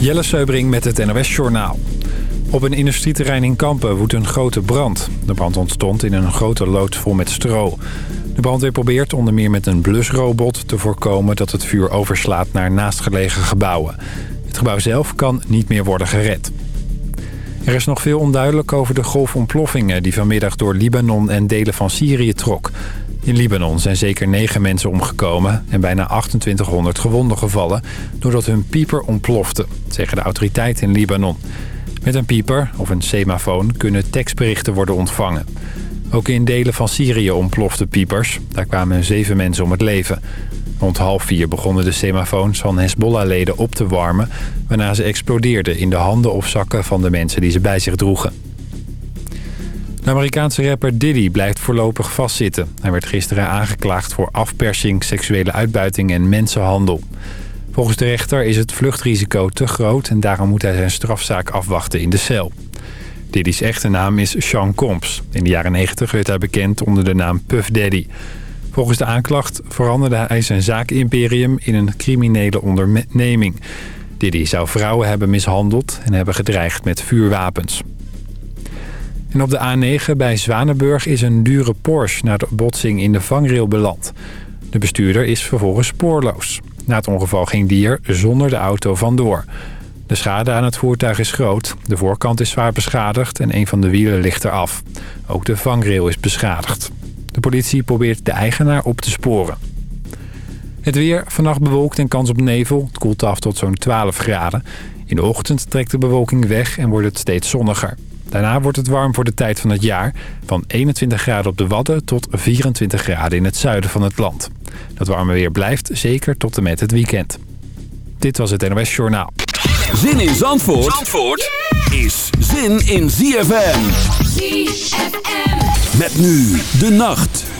Jelle Seubring met het NOS Journaal. Op een industrieterrein in Kampen woedt een grote brand. De brand ontstond in een grote loods vol met stro. De brandweer probeert onder meer met een blusrobot te voorkomen... dat het vuur overslaat naar naastgelegen gebouwen. Het gebouw zelf kan niet meer worden gered. Er is nog veel onduidelijk over de golfontploffingen... die vanmiddag door Libanon en delen van Syrië trok. In Libanon zijn zeker negen mensen omgekomen en bijna 2800 gewonden gevallen... doordat hun pieper ontplofte, zeggen de autoriteiten in Libanon. Met een pieper of een semafoon kunnen tekstberichten worden ontvangen. Ook in delen van Syrië ontplofte piepers. Daar kwamen zeven mensen om het leven. Rond half vier begonnen de semafoons van Hezbollah-leden op te warmen... waarna ze explodeerden in de handen of zakken van de mensen die ze bij zich droegen. De Amerikaanse rapper Diddy blijft voorlopig vastzitten. Hij werd gisteren aangeklaagd voor afpersing, seksuele uitbuiting en mensenhandel. Volgens de rechter is het vluchtrisico te groot... en daarom moet hij zijn strafzaak afwachten in de cel. Diddy's echte naam is Sean Combs. In de jaren 90 werd hij bekend onder de naam Puff Daddy. Volgens de aanklacht veranderde hij zijn zaakimperium in een criminele onderneming. Diddy zou vrouwen hebben mishandeld en hebben gedreigd met vuurwapens. En op de A9 bij Zwanenburg is een dure Porsche na de botsing in de vangrail beland. De bestuurder is vervolgens spoorloos. Na het ongeval ging dier zonder de auto vandoor. De schade aan het voertuig is groot. De voorkant is zwaar beschadigd en een van de wielen ligt eraf. Ook de vangrail is beschadigd. De politie probeert de eigenaar op te sporen. Het weer, vannacht bewolkt en kans op nevel. Het koelt af tot zo'n 12 graden. In de ochtend trekt de bewolking weg en wordt het steeds zonniger. Daarna wordt het warm voor de tijd van het jaar. Van 21 graden op de Wadden tot 24 graden in het zuiden van het land. Dat warme weer blijft zeker tot en met het weekend. Dit was het NOS Journaal. Zin in Zandvoort, Zandvoort is zin in ZFM. ZFM. Met nu de nacht.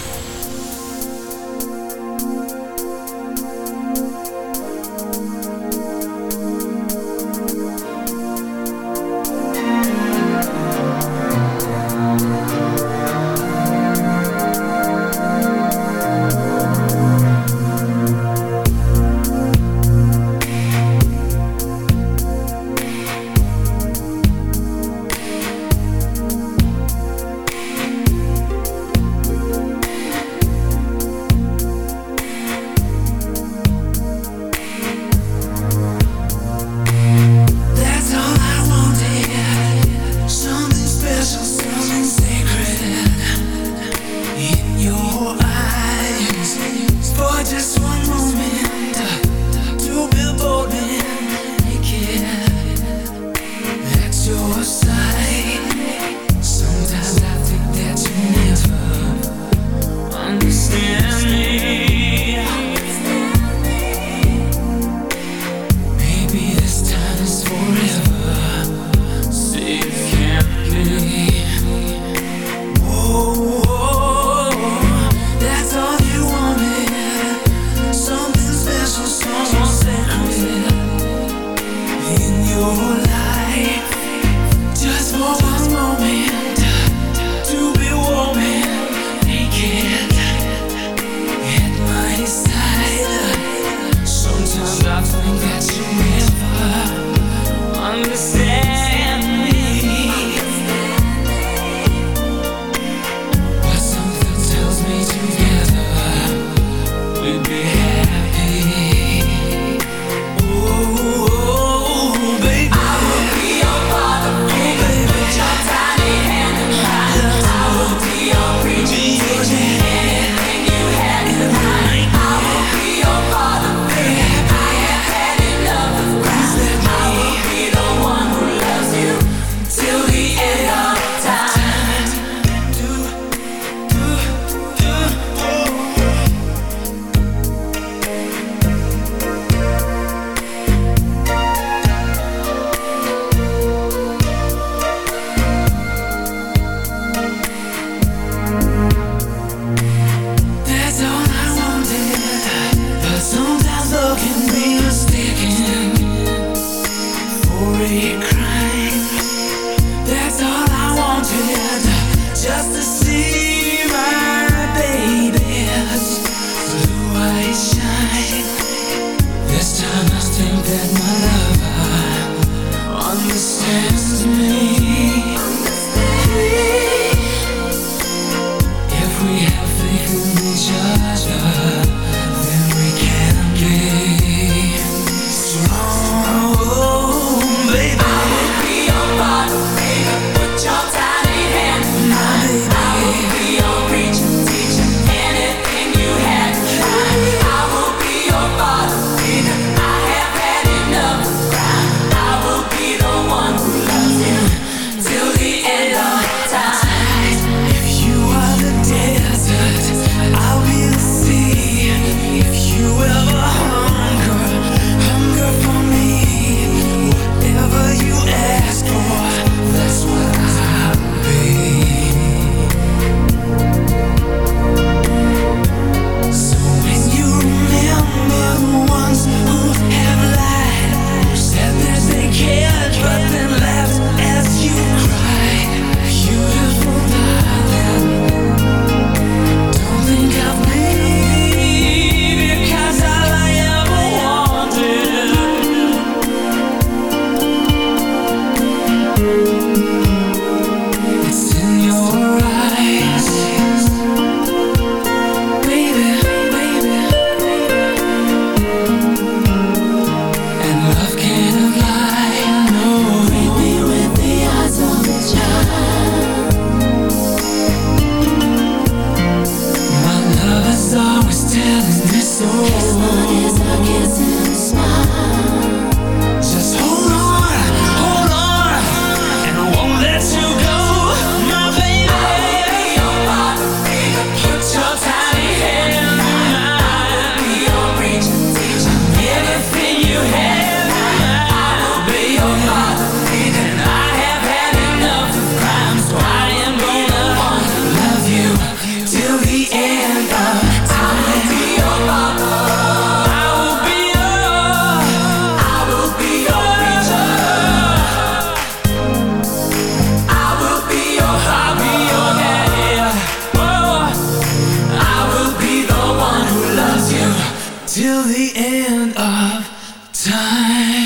time.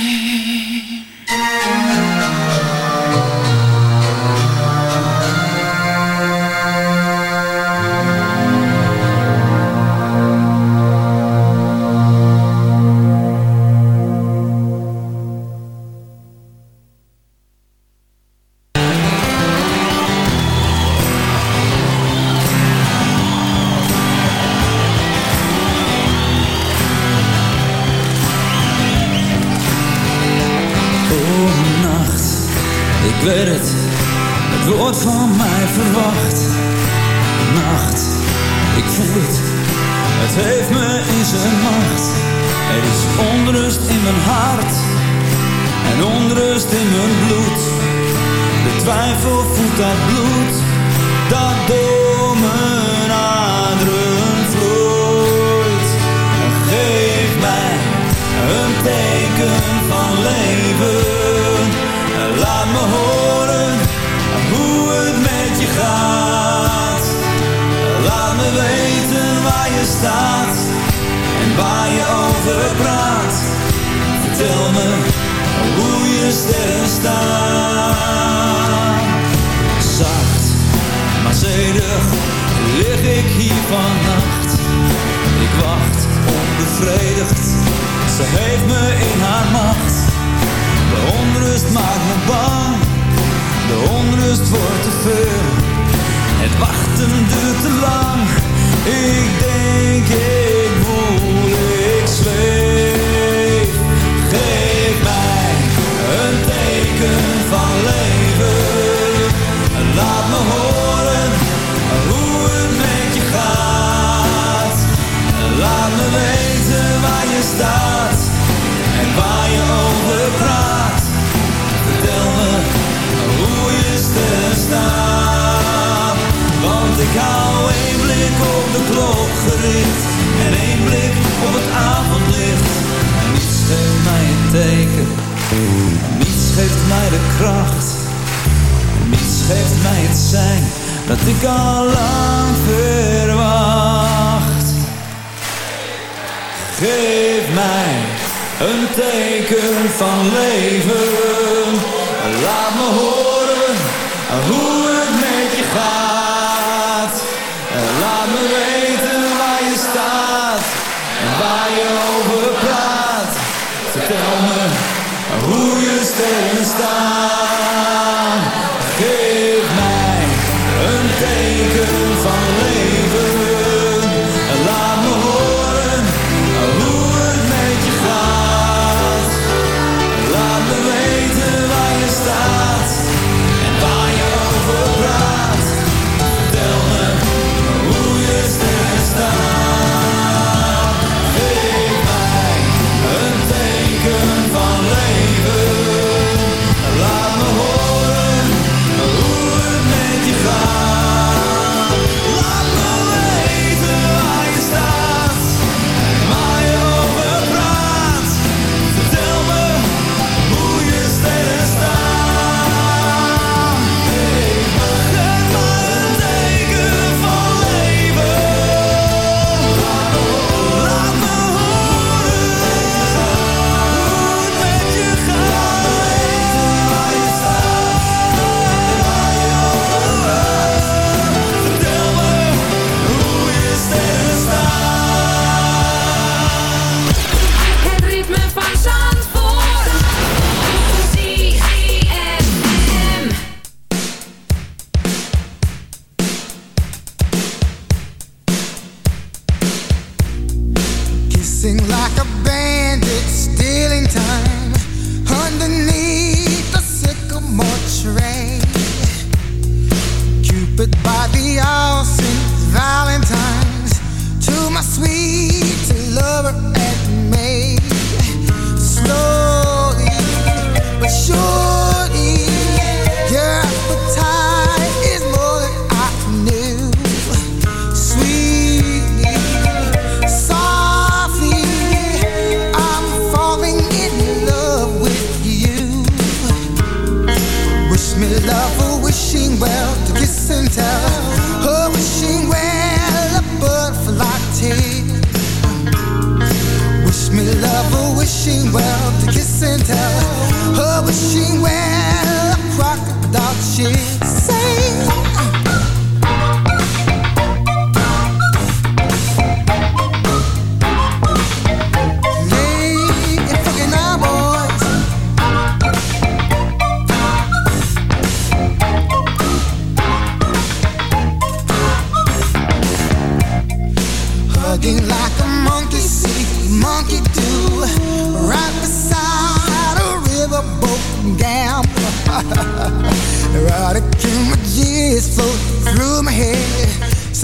Laat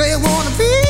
say you wanna be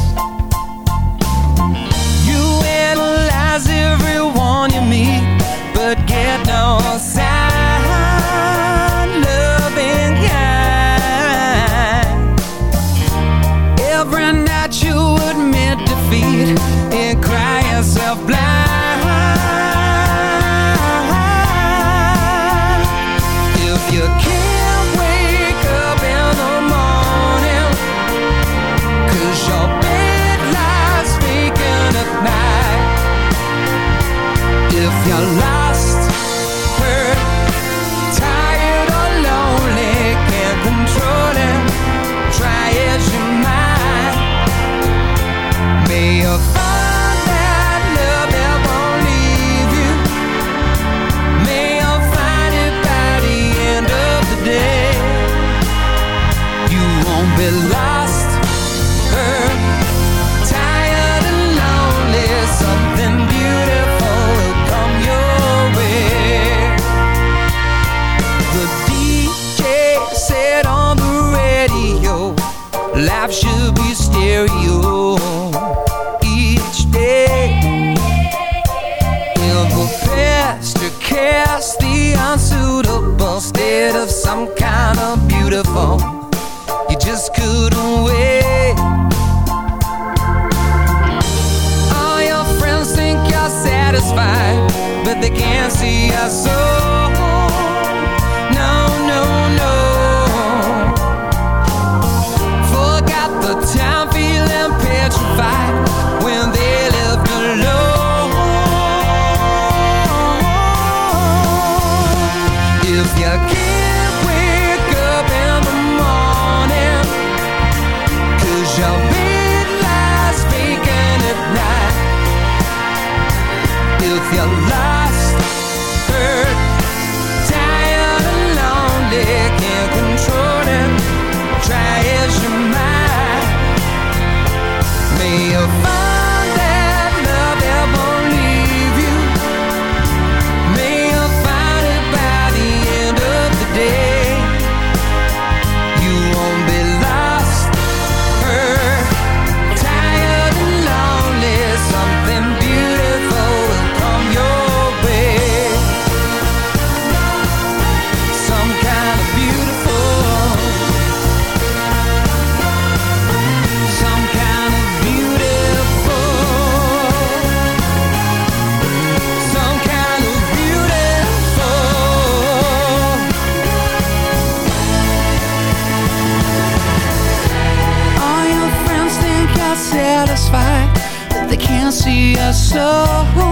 satisfied, but they can't see us so. so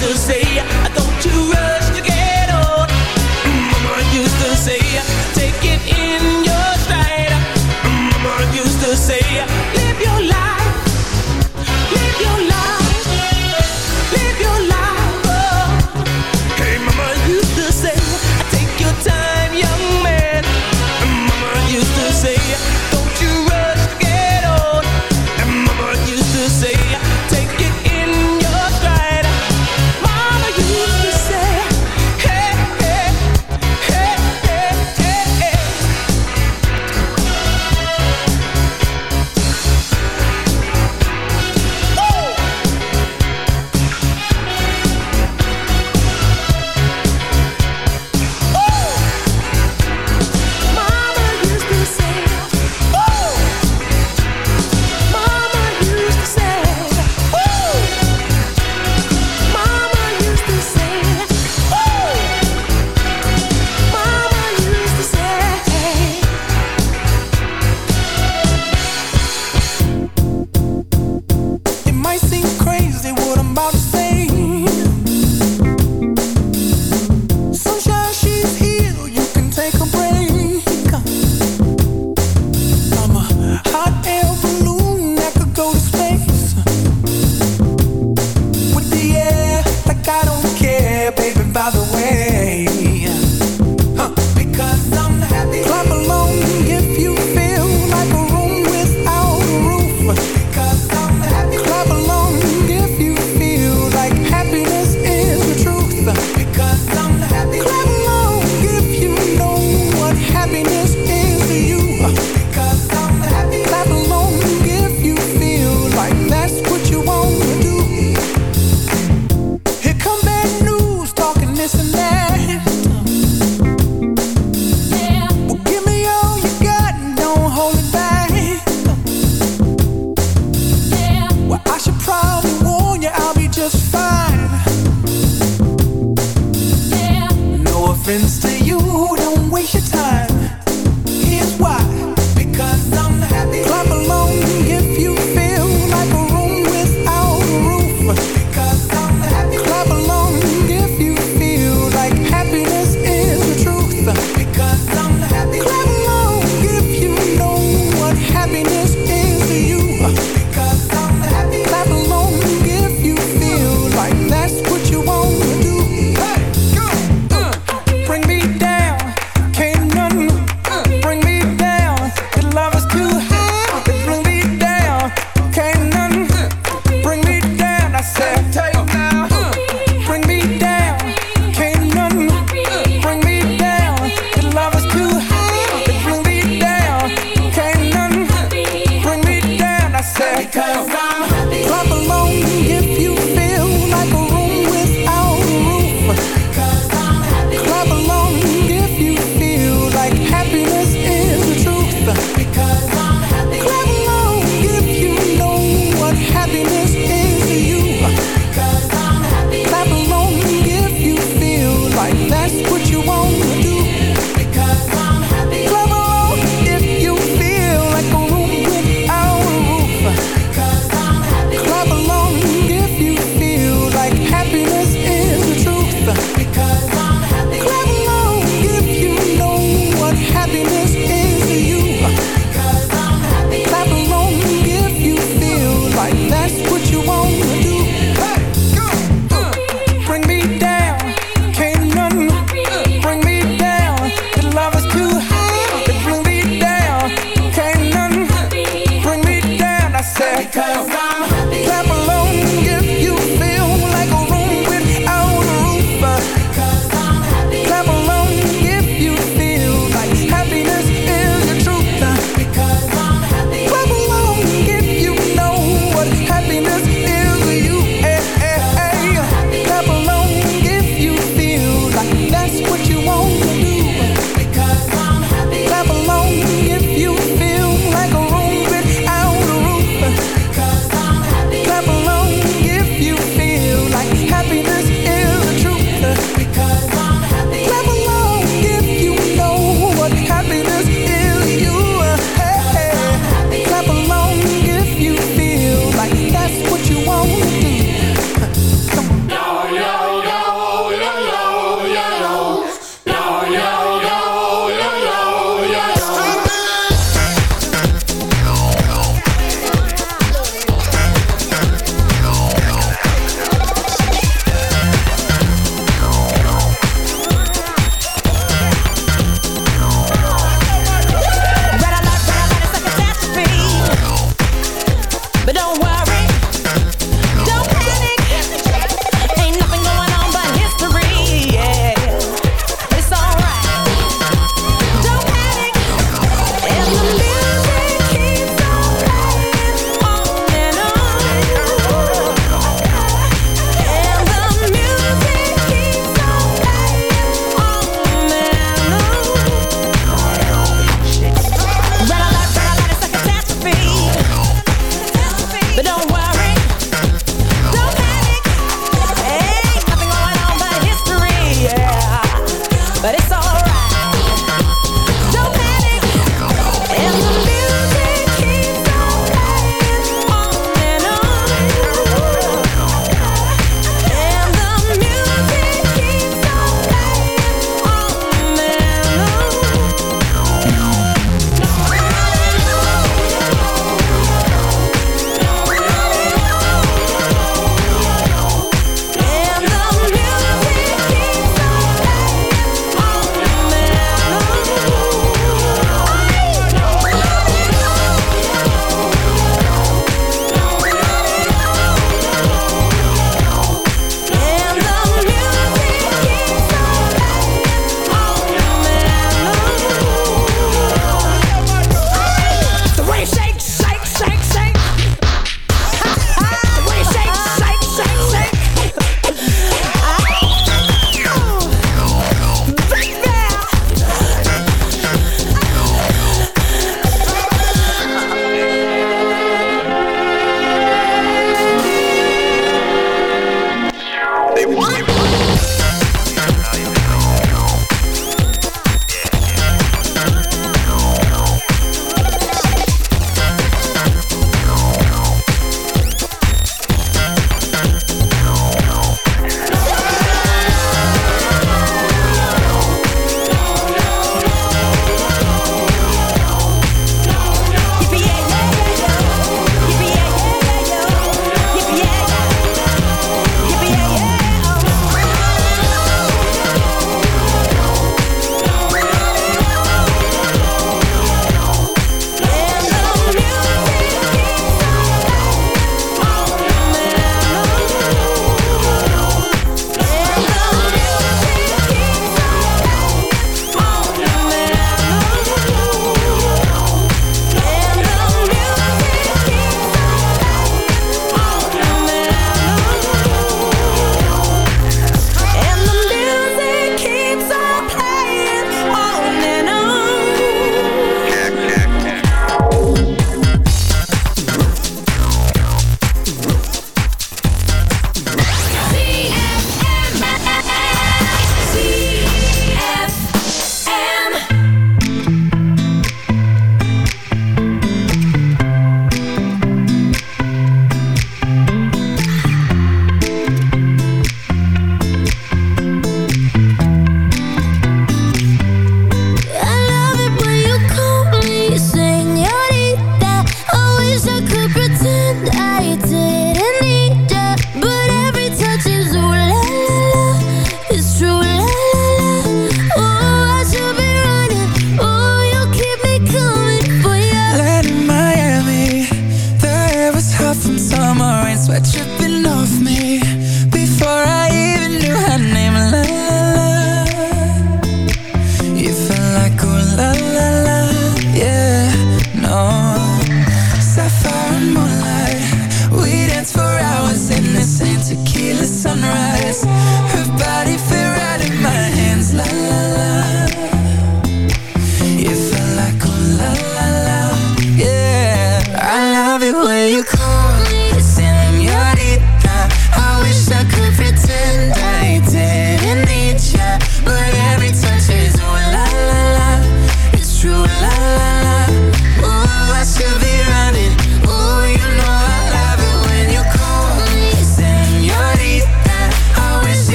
to say.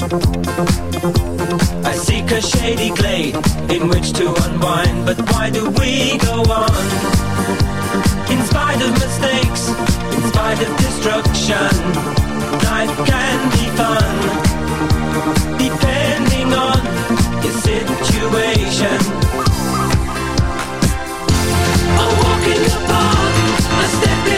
I seek a shady glade in which to unwind, but why do we go on? In spite of mistakes, in spite of destruction, life can be fun. Depending on your situation. I'm walking the park, I step in.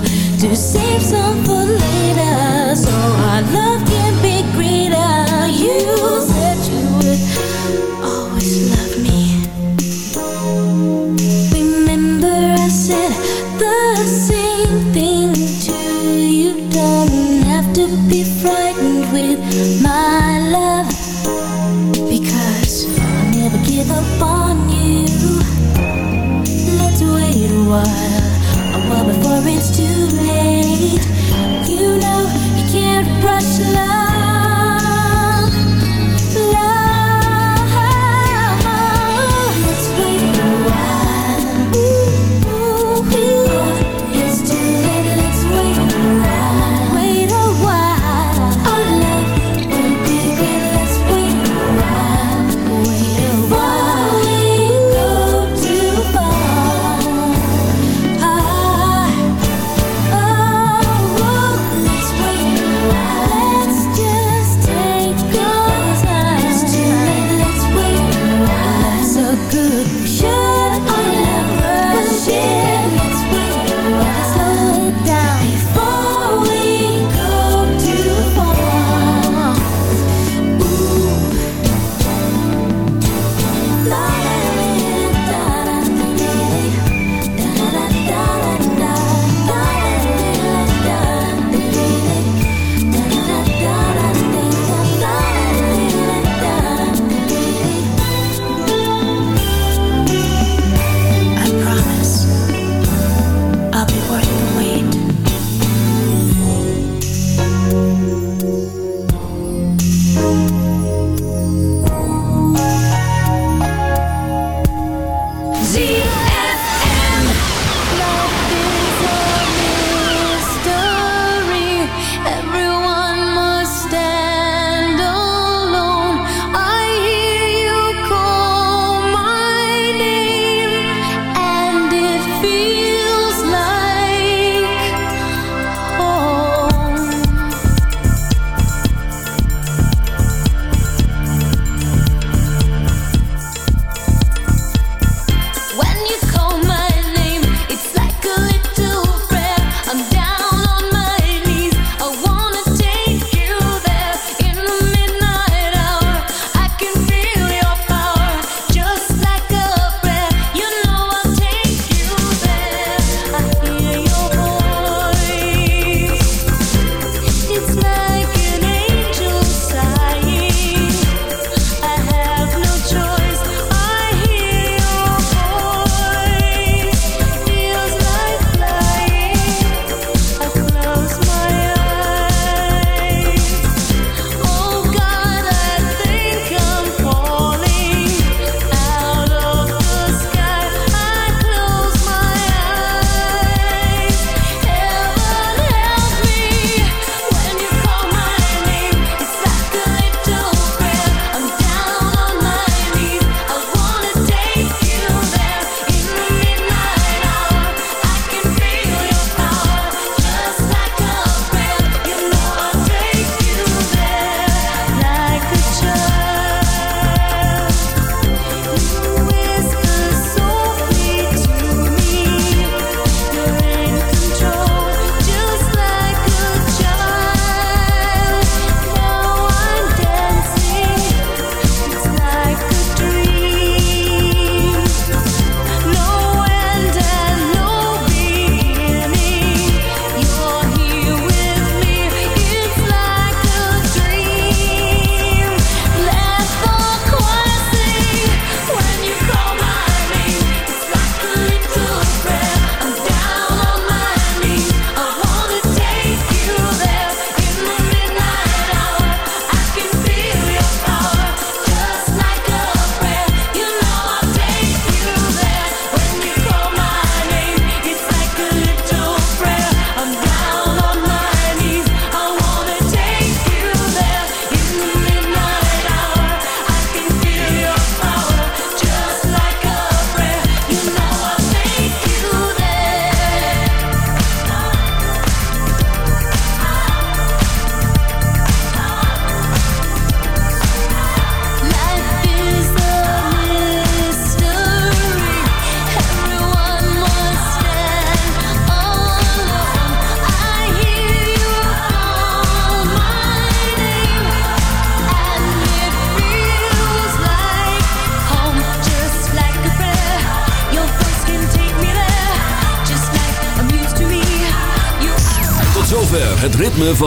To save some for later, so our love